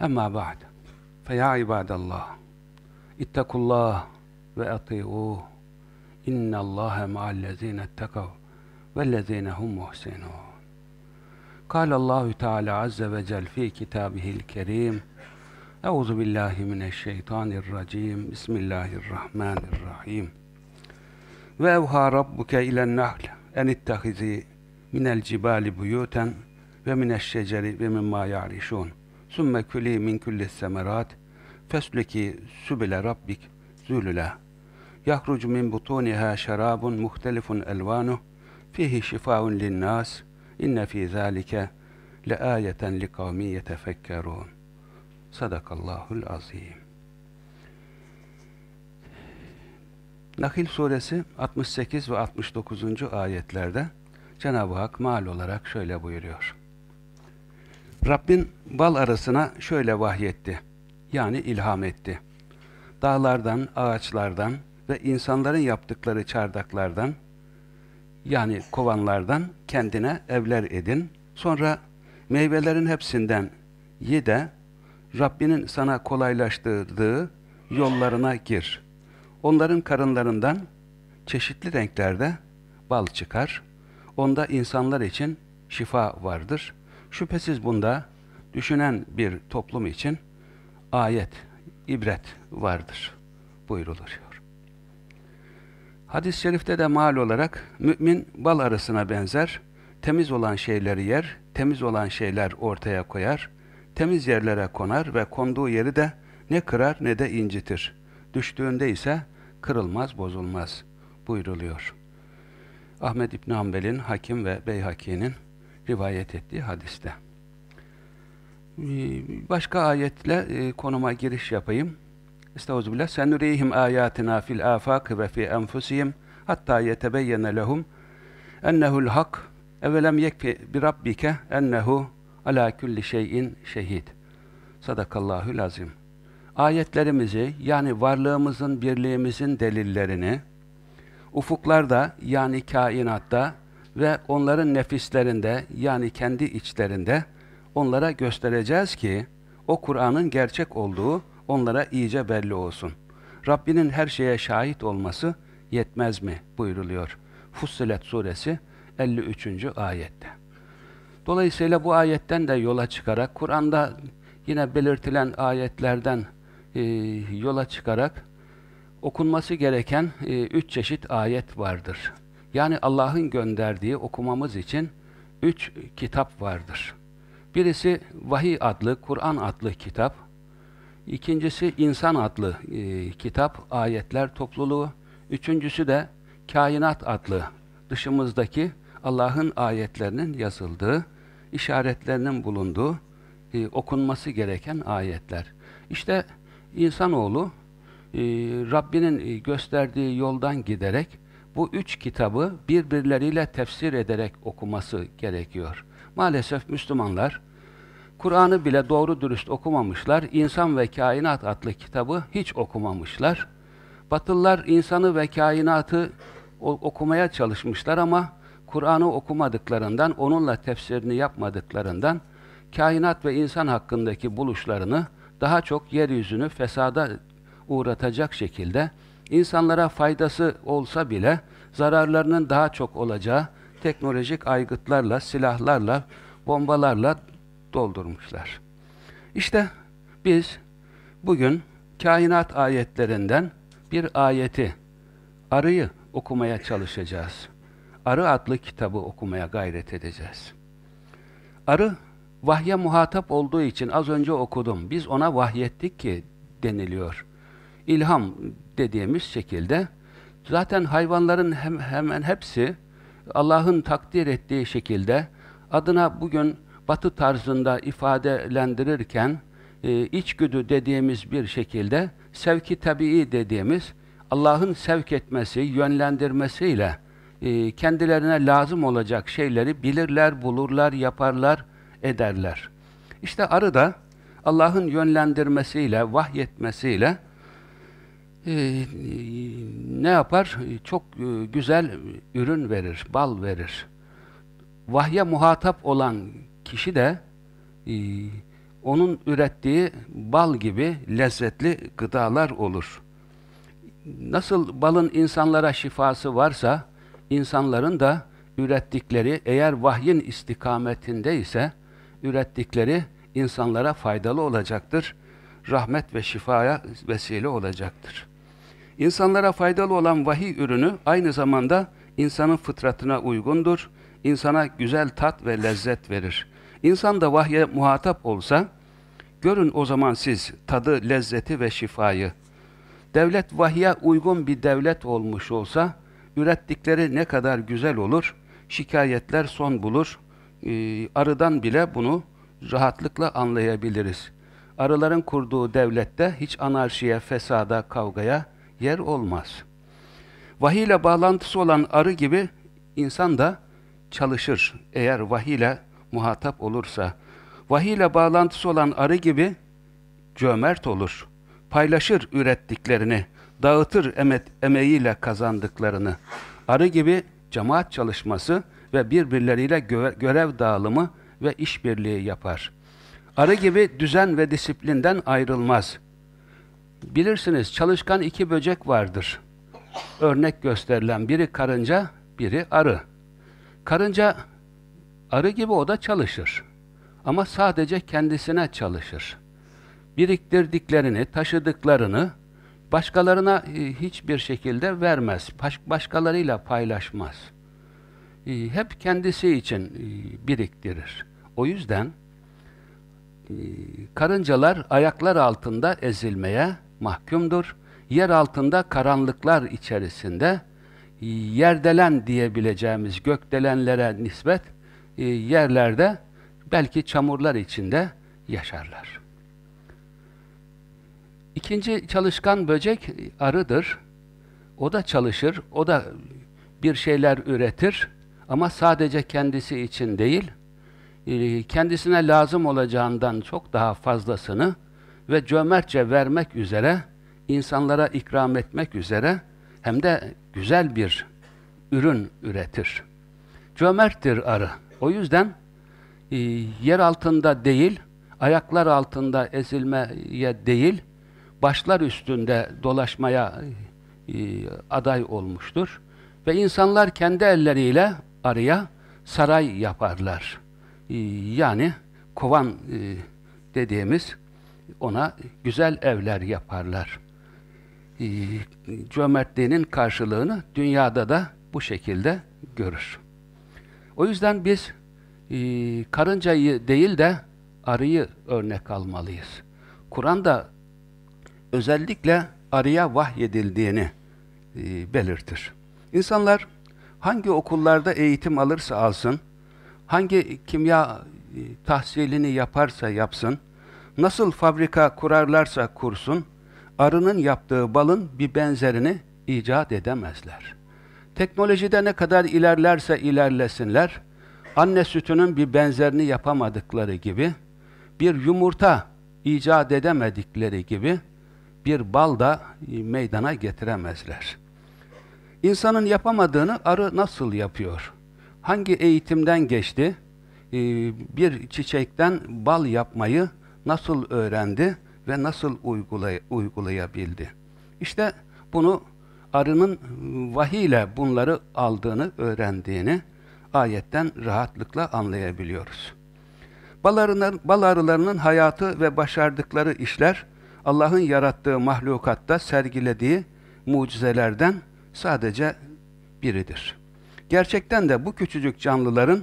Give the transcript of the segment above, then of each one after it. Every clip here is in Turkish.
abduhu ve resulü. Emma ba'd. Feya ibadallah. İttakullah ve ati'uh. İnnallâhe ma'allezîne ettekav vellezîne hum muhsinûn. قال الله تعالى عز وجل في كتابه الكريم أعوذ بالله من الشيطان الرجيم بسم الله الرحمن الرحيم وأوحى ربك إلى النحل أن اتخذي من الجبال بيوتا ومن الشجر ومما يعرشون Sümme külî min kulli semerat fesleki sübile rabbik zülüla. Yahrucu min butuniha şerabun muhtelifun elvanuh fihi şifaun linnas inne fi zalike le ayeten li kavmi yetefekkerun. Sadakallahul azim. Nakil suresi 68 ve 69. ayetlerde Cenab-ı Hak mal olarak şöyle buyuruyor. Rabbin bal arasına şöyle vahyetti. Yani ilham etti. Dağlardan, ağaçlardan ve insanların yaptıkları çardaklardan yani kovanlardan kendine evler edin. Sonra meyvelerin hepsinden ye de Rabbinin sana kolaylaştırdığı yollarına gir. Onların karınlarından çeşitli renklerde bal çıkar. Onda insanlar için şifa vardır. Şüphesiz bunda düşünen bir toplum için ayet, ibret vardır buyruluyor. Hadis-i şerifte de mal olarak mümin bal arasına benzer, temiz olan şeyleri yer, temiz olan şeyler ortaya koyar, temiz yerlere konar ve konduğu yeri de ne kırar ne de incitir. Düştüğünde ise kırılmaz, bozulmaz buyruluyor. Ahmed İbn Hanbel'in, Hakim ve Beyhaki'nin rivayet ettiği hadiste. Başka ayetle konuma giriş yapayım. Estağfirullah. Senurihim ayatina fil afak ve fi enfusihim hatta yetebeyyene lehum ennehu'l hak evelem yekfi bi rabbike ennehu ala kulli şeyin şehid. Sadakallahul azim. Ayetlerimizi yani varlığımızın, birliğimizin delillerini ufuklarda yani kainatta ve onların nefislerinde yani kendi içlerinde onlara göstereceğiz ki o Kur'an'ın gerçek olduğu onlara iyice belli olsun. Rabbinin her şeye şahit olması yetmez mi buyruluyor. Fussilet suresi 53. ayette. Dolayısıyla bu ayetten de yola çıkarak Kur'an'da yine belirtilen ayetlerden e, yola çıkarak okunması gereken e, üç çeşit ayet vardır. Yani Allah'ın gönderdiği okumamız için üç kitap vardır. Birisi Vahiy adlı, Kur'an adlı kitap. İkincisi İnsan adlı e, kitap, ayetler topluluğu. Üçüncüsü de Kainat adlı, dışımızdaki Allah'ın ayetlerinin yazıldığı, işaretlerinin bulunduğu, e, okunması gereken ayetler. İşte insanoğlu e, Rabbinin e, gösterdiği yoldan giderek bu üç kitabı birbirleriyle tefsir ederek okuması gerekiyor. Maalesef Müslümanlar Kur'an'ı bile doğru dürüst okumamışlar. İnsan ve Kainat adlı kitabı hiç okumamışlar. Batılılar insanı ve kainatı okumaya çalışmışlar ama Kur'an'ı okumadıklarından, onunla tefsirini yapmadıklarından kainat ve insan hakkındaki buluşlarını daha çok yeryüzünü fesada uğratacak şekilde insanlara faydası olsa bile zararlarının daha çok olacağı teknolojik aygıtlarla, silahlarla, bombalarla doldurmuşlar. İşte biz bugün kainat ayetlerinden bir ayeti, arıyı okumaya çalışacağız. Arı adlı kitabı okumaya gayret edeceğiz. Arı, vahye muhatap olduğu için az önce okudum. Biz ona vahyettik ki deniliyor. İlham dediğimiz şekilde zaten hayvanların hem, hemen hepsi Allah'ın takdir ettiği şekilde adına bugün batı tarzında ifadelendirirken e, içgüdü dediğimiz bir şekilde sevki tabii dediğimiz Allah'ın sevk etmesi, yönlendirmesiyle e, kendilerine lazım olacak şeyleri bilirler, bulurlar, yaparlar, ederler. İşte arı da Allah'ın yönlendirmesiyle, vahyetmesiyle e, ne yapar? Çok e, güzel ürün verir, bal verir. Vahye muhatap olan kişi de e, onun ürettiği bal gibi lezzetli gıdalar olur. Nasıl balın insanlara şifası varsa, insanların da ürettikleri, eğer vahyin istikametinde ise, ürettikleri insanlara faydalı olacaktır. Rahmet ve şifaya vesile olacaktır. İnsanlara faydalı olan vahiy ürünü aynı zamanda insanın fıtratına uygundur. İnsana güzel tat ve lezzet verir. İnsan da vahye muhatap olsa, görün o zaman siz tadı, lezzeti ve şifayı. Devlet vahye uygun bir devlet olmuş olsa, ürettikleri ne kadar güzel olur, şikayetler son bulur. Ee, arıdan bile bunu rahatlıkla anlayabiliriz. Arıların kurduğu devlette hiç anarşiye, fesada, kavgaya yer olmaz. Vahiy bağlantısı olan arı gibi insan da çalışır. Eğer vahiy ile muhatap olursa. Vahiy ile bağlantısı olan arı gibi cömert olur. Paylaşır ürettiklerini, dağıtır emet, emeğiyle kazandıklarını. Arı gibi cemaat çalışması ve birbirleriyle gö görev dağılımı ve işbirliği yapar. Arı gibi düzen ve disiplinden ayrılmaz. Bilirsiniz çalışkan iki böcek vardır. Örnek gösterilen biri karınca, biri arı. Karınca arı gibi o da çalışır. Ama sadece kendisine çalışır. Biriktirdiklerini, taşıdıklarını başkalarına e, hiçbir şekilde vermez. Baş, başkalarıyla paylaşmaz. E, hep kendisi için e, biriktirir. O yüzden karıncalar ayaklar altında ezilmeye mahkumdur. Yer altında karanlıklar içerisinde yerdelen diyebileceğimiz gökdelenlere nispet yerlerde belki çamurlar içinde yaşarlar. İkinci çalışkan böcek arıdır. O da çalışır, o da bir şeyler üretir ama sadece kendisi için değil, e, kendisine lazım olacağından çok daha fazlasını ve cömertçe vermek üzere, insanlara ikram etmek üzere hem de güzel bir ürün üretir. Cömerttir arı. O yüzden e, yer altında değil, ayaklar altında ezilmeye değil, başlar üstünde dolaşmaya e, aday olmuştur. Ve insanlar kendi elleriyle arıya saray yaparlar. E, yani kovan e, dediğimiz ona güzel evler yaparlar. E, cömertliğinin karşılığını dünyada da bu şekilde görür. O yüzden biz e, karıncayı değil de arıyı örnek almalıyız. Kur'an'da özellikle arıya vahyedildiğini e, belirtir. İnsanlar hangi okullarda eğitim alırsa alsın, hangi kimya e, tahsilini yaparsa yapsın, nasıl fabrika kurarlarsa kursun, arının yaptığı balın bir benzerini icat edemezler. Teknolojide ne kadar ilerlerse ilerlesinler, anne sütünün bir benzerini yapamadıkları gibi, bir yumurta icat edemedikleri gibi, bir bal da meydana getiremezler. İnsanın yapamadığını arı nasıl yapıyor? Hangi eğitimden geçti? E, bir çiçekten bal yapmayı nasıl öğrendi ve nasıl uygulay uygulayabildi? İşte bunu arının vahiy ile bunları aldığını, öğrendiğini ayetten rahatlıkla anlayabiliyoruz. Bal, arıların, bal arılarının hayatı ve başardıkları işler Allah'ın yarattığı mahlukatta sergilediği mucizelerden sadece biridir. Gerçekten de bu küçücük canlıların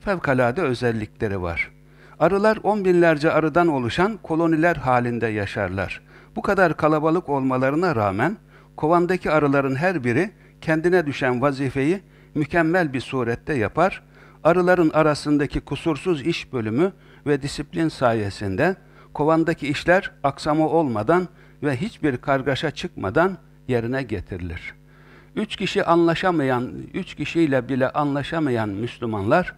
fevkalade özellikleri var. Arılar on binlerce arıdan oluşan koloniler halinde yaşarlar. Bu kadar kalabalık olmalarına rağmen kovandaki arıların her biri kendine düşen vazifeyi mükemmel bir surette yapar. arıların arasındaki kusursuz iş bölümü ve disiplin sayesinde kovandaki işler aksama olmadan ve hiçbir kargaşa çıkmadan yerine getirilir. Üç kişi anlaşamayan, üç kişiyle bile anlaşamayan Müslümanlar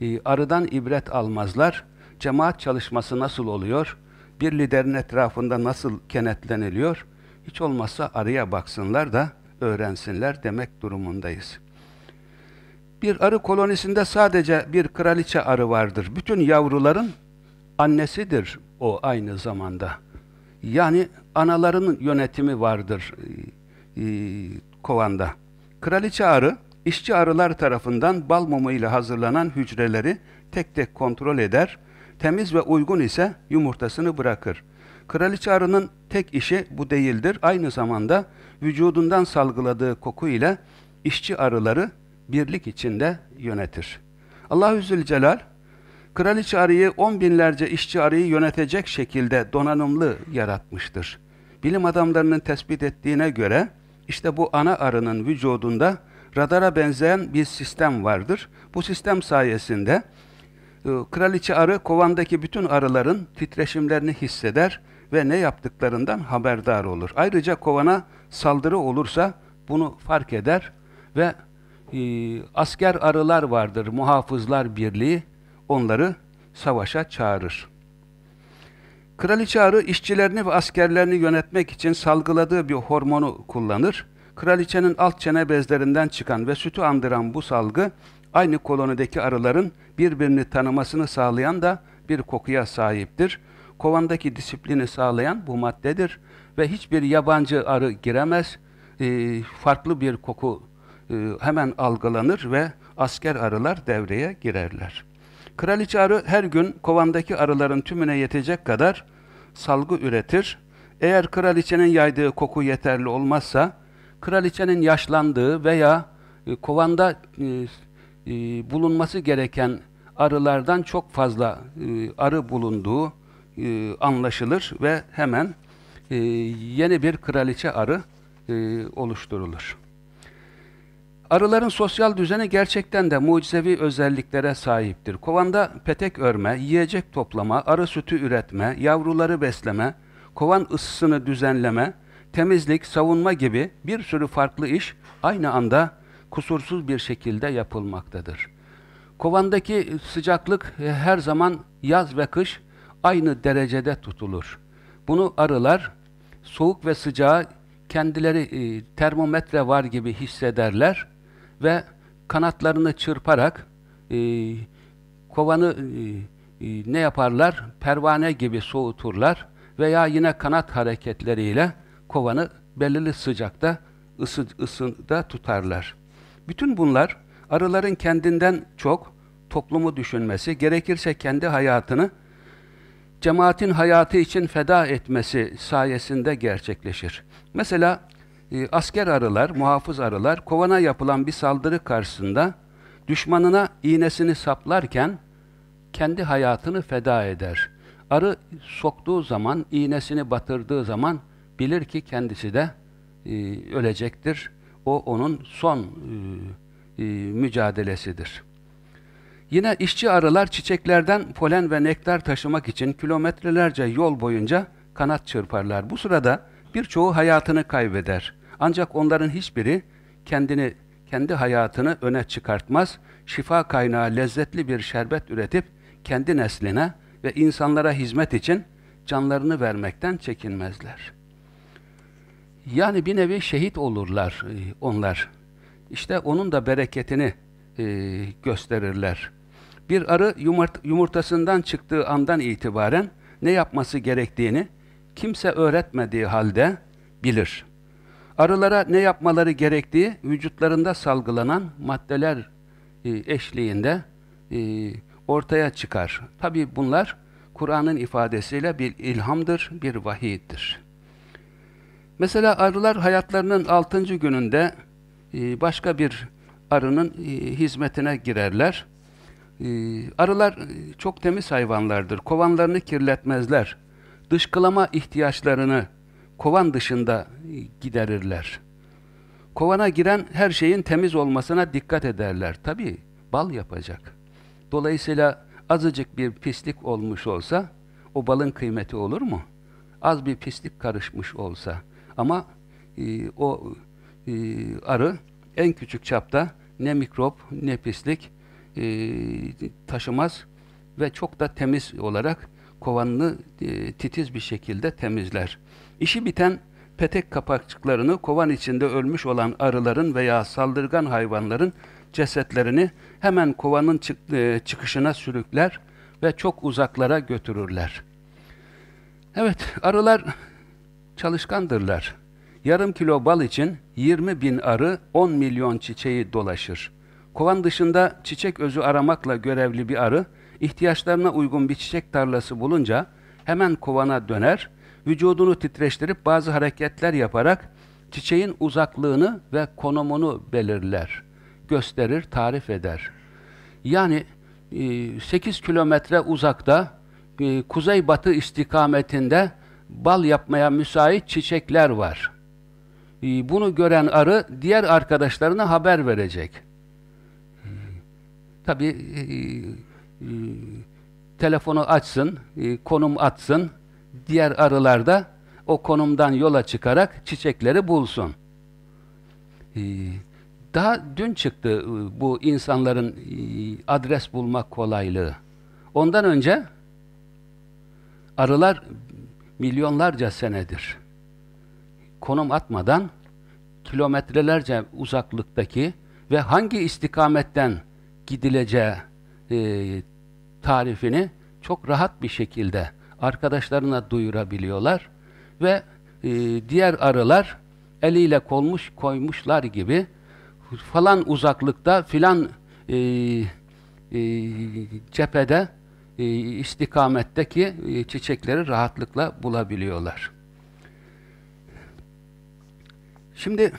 e, arıdan ibret almazlar. Cemaat çalışması nasıl oluyor? Bir liderin etrafında nasıl kenetleniliyor? Hiç olmazsa arıya baksınlar da öğrensinler demek durumundayız. Bir arı kolonisinde sadece bir kraliçe arı vardır. Bütün yavruların annesidir o aynı zamanda. Yani anaların yönetimi vardır e, e, kovanda. Kraliçe arı, işçi arılar tarafından bal mumu ile hazırlanan hücreleri tek tek kontrol eder, temiz ve uygun ise yumurtasını bırakır. Kraliçe arının tek işi bu değildir. Aynı zamanda vücudundan salgıladığı koku ile işçi arıları birlik içinde yönetir. Allahü Zülcelal, kraliçe arıyı on binlerce işçi arıyı yönetecek şekilde donanımlı yaratmıştır. Bilim adamlarının tespit ettiğine göre, işte bu ana arının vücudunda radara benzeyen bir sistem vardır. Bu sistem sayesinde e, kraliçe arı kovandaki bütün arıların titreşimlerini hisseder ve ne yaptıklarından haberdar olur. Ayrıca kovana saldırı olursa bunu fark eder ve e, asker arılar vardır, muhafızlar birliği onları savaşa çağırır. Kraliçe arı işçilerini ve askerlerini yönetmek için salgıladığı bir hormonu kullanır. Kraliçenin alt çene bezlerinden çıkan ve sütü andıran bu salgı aynı kolonideki arıların birbirini tanımasını sağlayan da bir kokuya sahiptir. Kovandaki disiplini sağlayan bu maddedir ve hiçbir yabancı arı giremez. E, farklı bir koku e, hemen algılanır ve asker arılar devreye girerler. Kraliçe arı her gün kovandaki arıların tümüne yetecek kadar salgı üretir. Eğer kraliçenin yaydığı koku yeterli olmazsa, kraliçenin yaşlandığı veya e, kovanda e, e, bulunması gereken arılardan çok fazla e, arı bulunduğu e, anlaşılır ve hemen e, yeni bir kraliçe arı e, oluşturulur. Arıların sosyal düzeni gerçekten de mucizevi özelliklere sahiptir. Kovanda petek örme, yiyecek toplama, arı sütü üretme, yavruları besleme, kovan ısısını düzenleme, temizlik, savunma gibi bir sürü farklı iş aynı anda kusursuz bir şekilde yapılmaktadır. Kovandaki sıcaklık e, her zaman yaz ve kış aynı derecede tutulur. Bunu arılar soğuk ve sıcağı kendileri e, termometre var gibi hissederler ve kanatlarını çırparak e, kovanı e, e, ne yaparlar? Pervane gibi soğuturlar veya yine kanat hareketleriyle kovanı belirli sıcakta ısı, ısıda tutarlar. Bütün bunlar arıların kendinden çok toplumu düşünmesi, gerekirse kendi hayatını cemaatin hayatı için feda etmesi sayesinde gerçekleşir. Mesela e, asker arılar, muhafız arılar kovana yapılan bir saldırı karşısında düşmanına iğnesini saplarken kendi hayatını feda eder. Arı soktuğu zaman, iğnesini batırdığı zaman bilir ki kendisi de e, ölecektir. O onun son e, e, mücadelesidir. Yine işçi arılar çiçeklerden polen ve nektar taşımak için kilometrelerce yol boyunca kanat çırparlar. Bu sırada birçoğu hayatını kaybeder. Ancak onların hiçbiri kendini, kendi hayatını öne çıkartmaz. Şifa kaynağı lezzetli bir şerbet üretip kendi nesline ve insanlara hizmet için canlarını vermekten çekinmezler. Yani bir nevi şehit olurlar e, onlar. İşte onun da bereketini e, gösterirler. Bir arı yumurt yumurtasından çıktığı andan itibaren ne yapması gerektiğini kimse öğretmediği halde bilir. Arılara ne yapmaları gerektiği vücutlarında salgılanan maddeler e, eşliğinde e, ortaya çıkar. Tabi bunlar Kur'an'ın ifadesiyle bir ilhamdır, bir vahiydir. Mesela arılar hayatlarının altıncı gününde e, başka bir arının e, hizmetine girerler. E, arılar çok temiz hayvanlardır. Kovanlarını kirletmezler. Dışkılama ihtiyaçlarını kovan dışında giderirler. Kovana giren her şeyin temiz olmasına dikkat ederler. Tabi bal yapacak. Dolayısıyla azıcık bir pislik olmuş olsa o balın kıymeti olur mu? Az bir pislik karışmış olsa ama e, o e, arı en küçük çapta ne mikrop ne pislik e, taşımaz ve çok da temiz olarak kovanını e, titiz bir şekilde temizler. İşi biten petek kapakçıklarını kovan içinde ölmüş olan arıların veya saldırgan hayvanların cesetlerini hemen kovanın çık e, çıkışına sürükler ve çok uzaklara götürürler. Evet, arılar çalışkandırlar. Yarım kilo bal için 20 bin arı 10 milyon çiçeği dolaşır. Kovan dışında çiçek özü aramakla görevli bir arı, ihtiyaçlarına uygun bir çiçek tarlası bulunca hemen kovana döner, vücudunu titreştirip bazı hareketler yaparak çiçeğin uzaklığını ve konumunu belirler, gösterir, tarif eder. Yani 8 e, kilometre uzakta, e, kuzeybatı istikametinde bal yapmaya müsait çiçekler var. E, bunu gören arı diğer arkadaşlarına haber verecek. Tabi telefonu açsın, konum atsın, diğer arılar da o konumdan yola çıkarak çiçekleri bulsun. Ee, daha dün çıktı e, bu insanların e, adres bulmak kolaylığı. Ondan önce arılar milyonlarca senedir konum atmadan kilometrelerce uzaklıktaki ve hangi istikametten gidileceği e, tarifini çok rahat bir şekilde arkadaşlarına duyurabiliyorlar ve e, diğer arılar eliyle kolmuş koymuşlar gibi falan uzaklıkta filan e, e, cephede e, istikametteki e, çiçekleri rahatlıkla bulabiliyorlar. Şimdi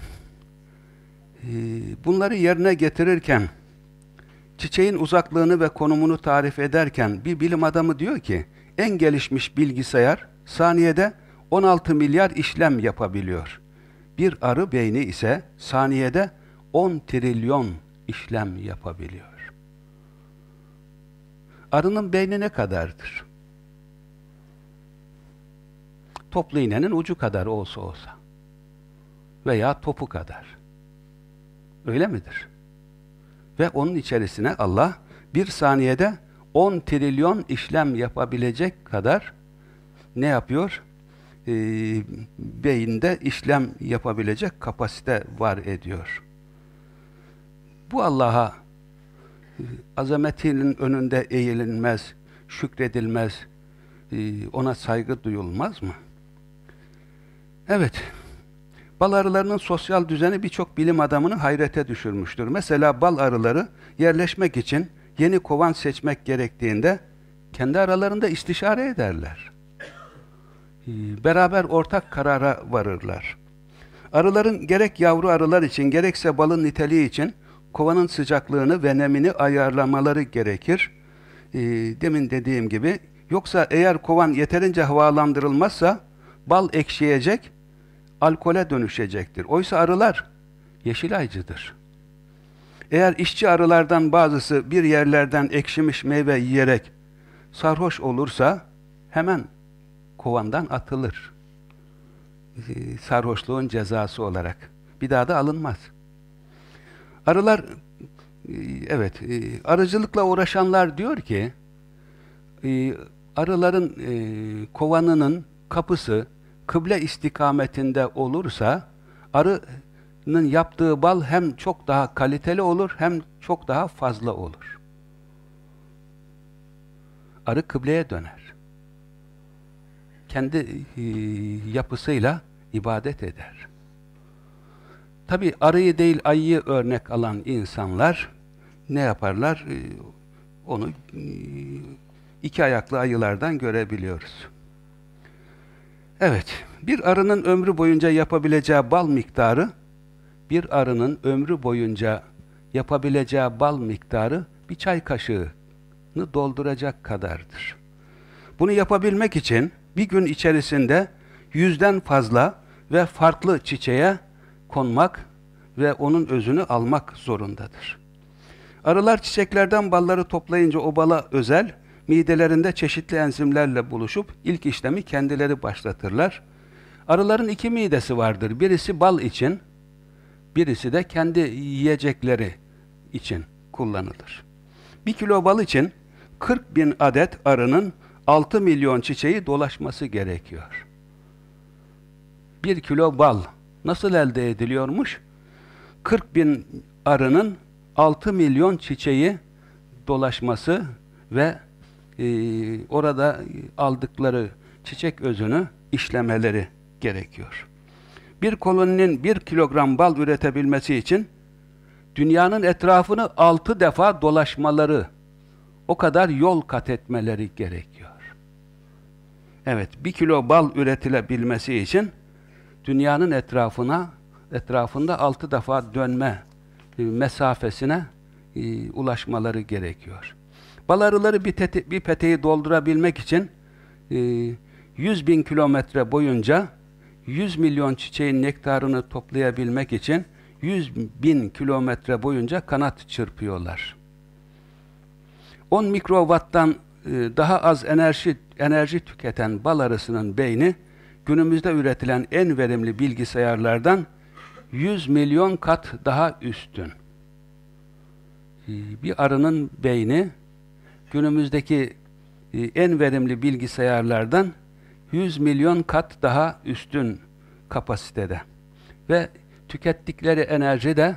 e, bunları yerine getirirken çiçeğin uzaklığını ve konumunu tarif ederken bir bilim adamı diyor ki en gelişmiş bilgisayar saniyede 16 milyar işlem yapabiliyor. Bir arı beyni ise saniyede 10 trilyon işlem yapabiliyor. Arının beyni ne kadardır? Toplu iğnenin ucu kadar olsa olsa. Veya topu kadar. Öyle midir? Ve onun içerisine Allah bir saniyede 10 trilyon işlem yapabilecek kadar ne yapıyor? Ee, beyinde işlem yapabilecek kapasite var ediyor. Bu Allah'a e, azametinin önünde eğilinmez, şükredilmez, e, ona saygı duyulmaz mı? Evet, bal arılarının sosyal düzeni birçok bilim adamını hayrete düşürmüştür. Mesela bal arıları yerleşmek için yeni kovan seçmek gerektiğinde kendi aralarında istişare ederler. Ee, beraber ortak karara varırlar. Arıların gerek yavru arılar için gerekse balın niteliği için kovanın sıcaklığını ve nemini ayarlamaları gerekir. Ee, demin dediğim gibi yoksa eğer kovan yeterince havalandırılmazsa bal ekşiyecek, alkole dönüşecektir. Oysa arılar yeşil aycıdır. Eğer işçi arılardan bazısı bir yerlerden ekşimiş meyve yiyerek sarhoş olursa hemen kovandan atılır. Ee, sarhoşluğun cezası olarak. Bir daha da alınmaz. Arılar e, evet e, arıcılıkla uğraşanlar diyor ki e, arıların kovanının kapısı kıble istikametinde olursa arı yaptığı bal hem çok daha kaliteli olur hem çok daha fazla olur. Arı kıbleye döner. Kendi e, yapısıyla ibadet eder. Tabi arıyı değil ayıyı örnek alan insanlar ne yaparlar? E, onu e, iki ayaklı ayılardan görebiliyoruz. Evet, bir arının ömrü boyunca yapabileceği bal miktarı bir arının ömrü boyunca yapabileceği bal miktarı bir çay kaşığını dolduracak kadardır. Bunu yapabilmek için bir gün içerisinde yüzden fazla ve farklı çiçeğe konmak ve onun özünü almak zorundadır. Arılar çiçeklerden balları toplayınca o bala özel, midelerinde çeşitli enzimlerle buluşup ilk işlemi kendileri başlatırlar. Arıların iki midesi vardır. Birisi bal için, birisi de kendi yiyecekleri için kullanılır. Bir kilo bal için 40 bin adet arının 6 milyon çiçeği dolaşması gerekiyor. Bir kilo bal nasıl elde ediliyormuş? 40 bin arının 6 milyon çiçeği dolaşması ve e, orada aldıkları çiçek özünü işlemeleri gerekiyor. Bir koloninin bir kilogram bal üretebilmesi için dünyanın etrafını altı defa dolaşmaları, o kadar yol kat etmeleri gerekiyor. Evet, bir kilo bal üretilebilmesi için dünyanın etrafına etrafında altı defa dönme e, mesafesine e, ulaşmaları gerekiyor. Bal bir, tete, bir peteği doldurabilmek için e, 100 bin kilometre boyunca 100 milyon çiçeğin nektarını toplayabilmek için 100 bin kilometre boyunca kanat çırpıyorlar. 10 mikrowatttan e, daha az enerji enerji tüketen bal arısının beyni günümüzde üretilen en verimli bilgisayarlardan 100 milyon kat daha üstün. E, bir arının beyni günümüzdeki e, en verimli bilgisayarlardan 100 milyon kat daha üstün kapasitede. Ve tükettikleri enerji de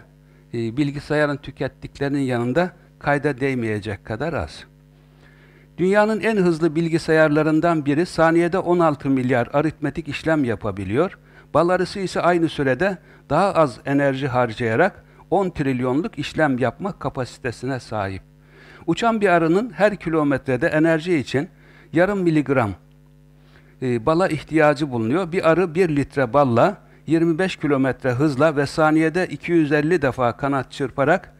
e, bilgisayarın tükettiklerinin yanında kayda değmeyecek kadar az. Dünyanın en hızlı bilgisayarlarından biri saniyede 16 milyar aritmetik işlem yapabiliyor. Bal arısı ise aynı sürede daha az enerji harcayarak 10 trilyonluk işlem yapma kapasitesine sahip. Uçan bir arının her kilometrede enerji için yarım miligram e, bala ihtiyacı bulunuyor. Bir arı 1 litre balla 25 kilometre hızla ve saniyede 250 defa kanat çırparak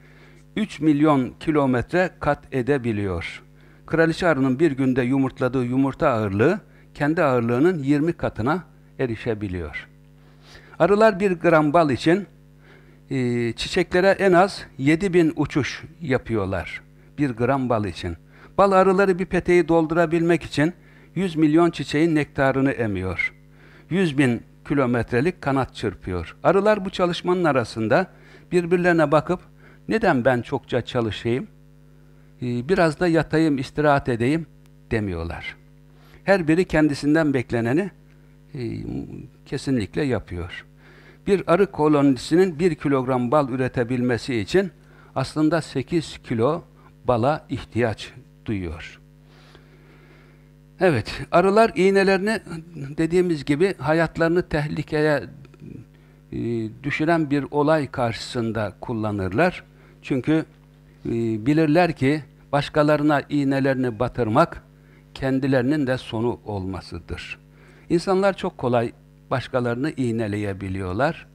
3 milyon kilometre kat edebiliyor. Kraliçe arının bir günde yumurtladığı yumurta ağırlığı kendi ağırlığının 20 katına erişebiliyor. Arılar bir gram bal için e, çiçeklere en az 7000 uçuş yapıyorlar. Bir gram bal için. Bal arıları bir peteği doldurabilmek için 100 milyon çiçeğin nektarını emiyor. 100 bin kilometrelik kanat çırpıyor. Arılar bu çalışmanın arasında birbirlerine bakıp neden ben çokça çalışayım, ee, biraz da yatayım, istirahat edeyim demiyorlar. Her biri kendisinden bekleneni e, kesinlikle yapıyor. Bir arı kolonisinin bir kilogram bal üretebilmesi için aslında 8 kilo bala ihtiyaç duyuyor. Evet, arılar iğnelerini dediğimiz gibi hayatlarını tehlikeye e, düşüren bir olay karşısında kullanırlar. Çünkü e, bilirler ki başkalarına iğnelerini batırmak kendilerinin de sonu olmasıdır. İnsanlar çok kolay başkalarını iğneleyebiliyorlar,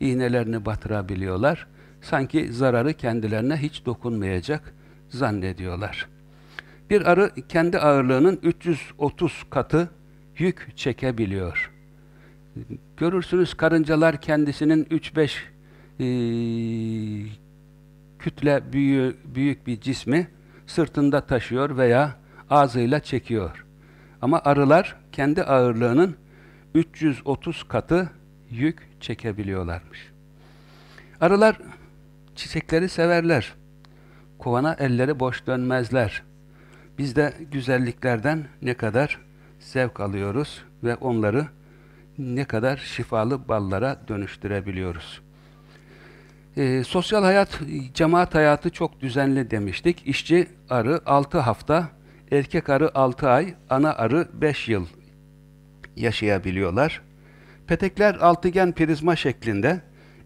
iğnelerini batırabiliyorlar. Sanki zararı kendilerine hiç dokunmayacak zannediyorlar. Bir arı kendi ağırlığının 330 katı yük çekebiliyor. Görürsünüz karıncalar kendisinin 3-5 e, kütle büyü, büyük bir cismi sırtında taşıyor veya ağzıyla çekiyor. Ama arılar kendi ağırlığının 330 katı yük çekebiliyorlarmış. Arılar çiçekleri severler. Kovana elleri boş dönmezler. Biz de güzelliklerden ne kadar zevk alıyoruz ve onları ne kadar şifalı ballara dönüştürebiliyoruz. E, sosyal hayat, cemaat hayatı çok düzenli demiştik. İşçi arı 6 hafta, erkek arı 6 ay, ana arı 5 yıl yaşayabiliyorlar. Petekler altıgen prizma şeklinde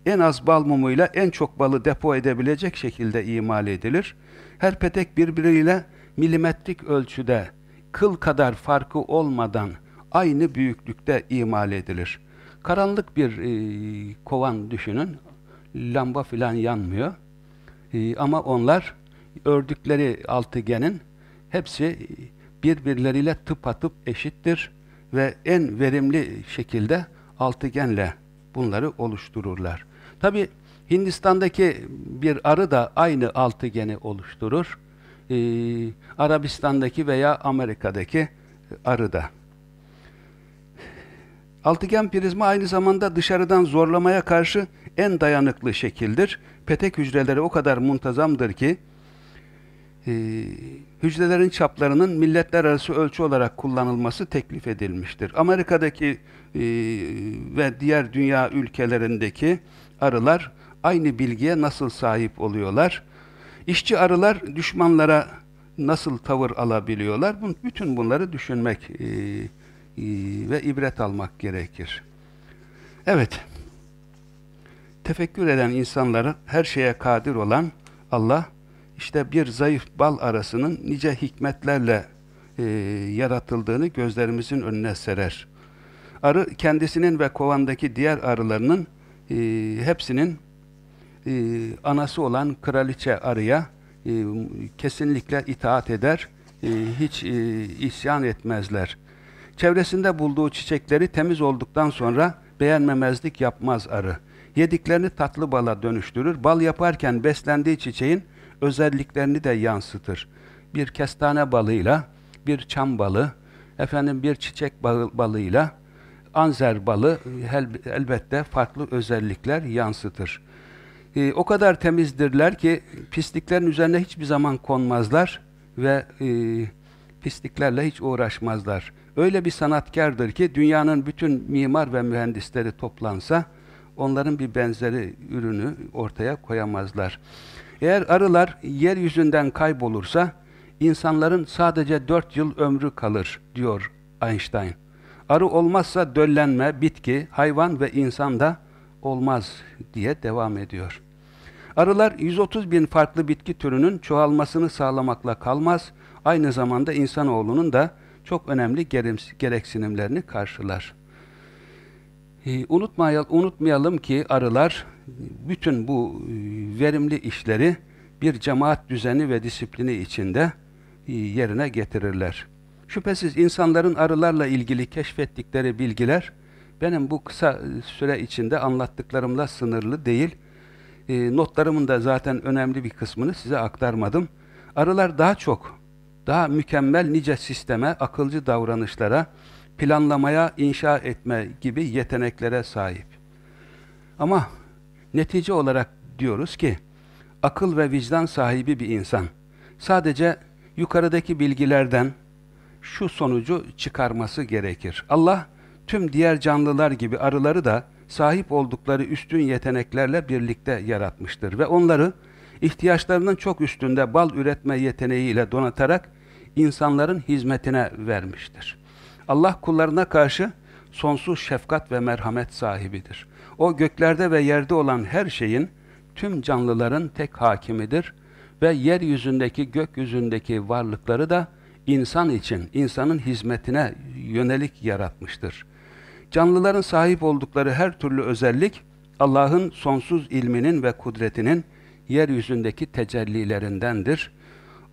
en az bal mumuyla en çok balı depo edebilecek şekilde imal edilir. Her petek birbiriyle milimetrik ölçüde kıl kadar farkı olmadan aynı büyüklükte imal edilir. Karanlık bir e, kovan düşünün. Lamba filan yanmıyor. E, ama onlar ördükleri altıgenin hepsi birbirleriyle tıpatıp eşittir ve en verimli şekilde altıgenle bunları oluştururlar. Tabi Hindistan'daki bir arı da aynı altıgeni oluşturur. Ee, Arabistan'daki veya Amerika'daki arı da. Altıgen prizma aynı zamanda dışarıdan zorlamaya karşı en dayanıklı şekildir. Petek hücreleri o kadar muntazamdır ki e, hücrelerin çaplarının milletler arası ölçü olarak kullanılması teklif edilmiştir. Amerika'daki e, ve diğer dünya ülkelerindeki arılar aynı bilgiye nasıl sahip oluyorlar? İşçi arılar düşmanlara nasıl tavır alabiliyorlar? Bütün bunları düşünmek e, ve ibret almak gerekir. Evet, tefekkür eden insanları her şeye kadir olan Allah, işte bir zayıf bal arasının nice hikmetlerle e, yaratıldığını gözlerimizin önüne serer. Arı kendisinin ve kovandaki diğer arılarının e, hepsinin e, anası olan kraliçe arıya e, kesinlikle itaat eder, e, hiç e, isyan etmezler. Çevresinde bulduğu çiçekleri temiz olduktan sonra beğenmemezlik yapmaz arı. Yediklerini tatlı bala dönüştürür. Bal yaparken beslendiği çiçeğin özelliklerini de yansıtır. Bir kestane balıyla, bir çam balı, efendim bir çiçek balıyla, anzer balı elbette farklı özellikler yansıtır. Ee, o kadar temizdirler ki pisliklerin üzerine hiçbir zaman konmazlar ve e, pisliklerle hiç uğraşmazlar. Öyle bir sanatkardır ki dünyanın bütün mimar ve mühendisleri toplansa onların bir benzeri ürünü ortaya koyamazlar. Eğer arılar yeryüzünden kaybolursa insanların sadece dört yıl ömrü kalır diyor Einstein. Arı olmazsa döllenme, bitki, hayvan ve insan da olmaz diye devam ediyor. Arılar 130 bin farklı bitki türünün çoğalmasını sağlamakla kalmaz, aynı zamanda insanoğlunun da çok önemli gereksinimlerini karşılar. Ee, unutmayalım, ki arılar bütün bu e, verimli işleri bir cemaat düzeni ve disiplini içinde e, yerine getirirler. Şüphesiz insanların arılarla ilgili keşfettikleri bilgiler benim bu kısa süre içinde anlattıklarımla sınırlı değil. E, notlarımın da zaten önemli bir kısmını size aktarmadım. Arılar daha çok daha mükemmel nice sisteme, akılcı davranışlara, planlamaya, inşa etme gibi yeteneklere sahip. Ama netice olarak diyoruz ki, akıl ve vicdan sahibi bir insan sadece yukarıdaki bilgilerden şu sonucu çıkarması gerekir. Allah tüm diğer canlılar gibi arıları da sahip oldukları üstün yeteneklerle birlikte yaratmıştır ve onları ihtiyaçlarının çok üstünde bal üretme yeteneğiyle donatarak insanların hizmetine vermiştir. Allah kullarına karşı sonsuz şefkat ve merhamet sahibidir. O göklerde ve yerde olan her şeyin, tüm canlıların tek hakimidir ve yeryüzündeki, gökyüzündeki varlıkları da insan için, insanın hizmetine yönelik yaratmıştır. Canlıların sahip oldukları her türlü özellik, Allah'ın sonsuz ilminin ve kudretinin yeryüzündeki tecellilerindendir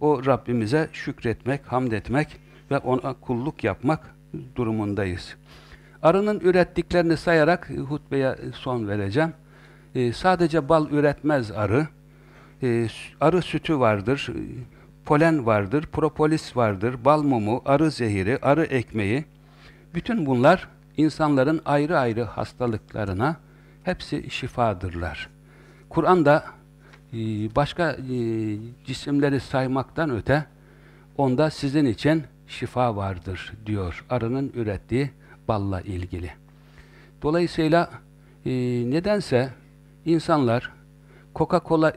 o Rabbimize şükretmek, hamd etmek ve ona kulluk yapmak durumundayız. Arının ürettiklerini sayarak hutbeye son vereceğim. Ee, sadece bal üretmez arı. Ee, arı sütü vardır, polen vardır, propolis vardır, bal mumu, arı zehiri, arı ekmeği. Bütün bunlar insanların ayrı ayrı hastalıklarına hepsi şifadırlar. Kur'an'da ee, başka e, cisimleri saymaktan öte onda sizin için şifa vardır diyor arının ürettiği balla ilgili. Dolayısıyla e, nedense insanlar Coca-Cola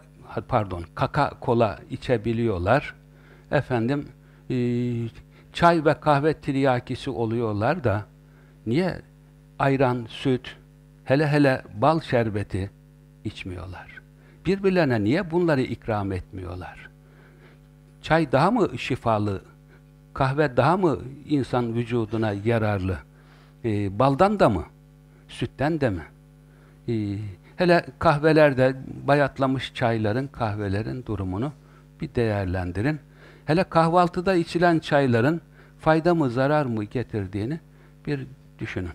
pardon Coca-Cola içebiliyorlar. Efendim e, çay ve kahve tiryakisi oluyorlar da niye ayran, süt, hele hele bal şerbeti içmiyorlar? birbirlerine niye bunları ikram etmiyorlar? Çay daha mı şifalı? Kahve daha mı insan vücuduna yararlı? E, baldan da mı? Sütten de mi? E, hele kahvelerde bayatlamış çayların, kahvelerin durumunu bir değerlendirin. Hele kahvaltıda içilen çayların fayda mı zarar mı getirdiğini bir düşünün.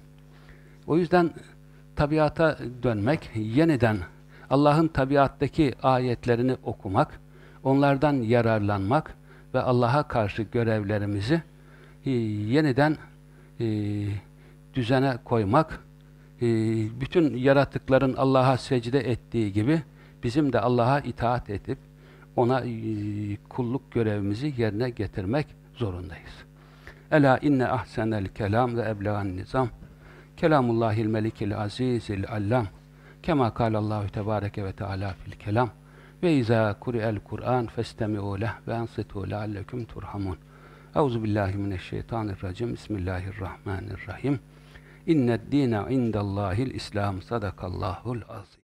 O yüzden tabiata dönmek, yeniden Allah'ın tabiattaki ayetlerini okumak, onlardan yararlanmak ve Allah'a karşı görevlerimizi e, yeniden e, düzene koymak, e, bütün yaratıkların Allah'a secde ettiği gibi bizim de Allah'a itaat edip ona e, kulluk görevimizi yerine getirmek zorundayız. Ela inne ahsenel kelam ve eblegan nizam kelamullahil melikil azizil allam kema kâlallahu tebâreke ve teâlâ fil kelam ve izâ kuri'el Kur'an festemi'û leh ve ansitû leallekum turhamun. Euzu billahi mineşşeytanirracim. Bismillahirrahmanirrahim. İnned dîne indallâhil İslam. Sadakallahul azim.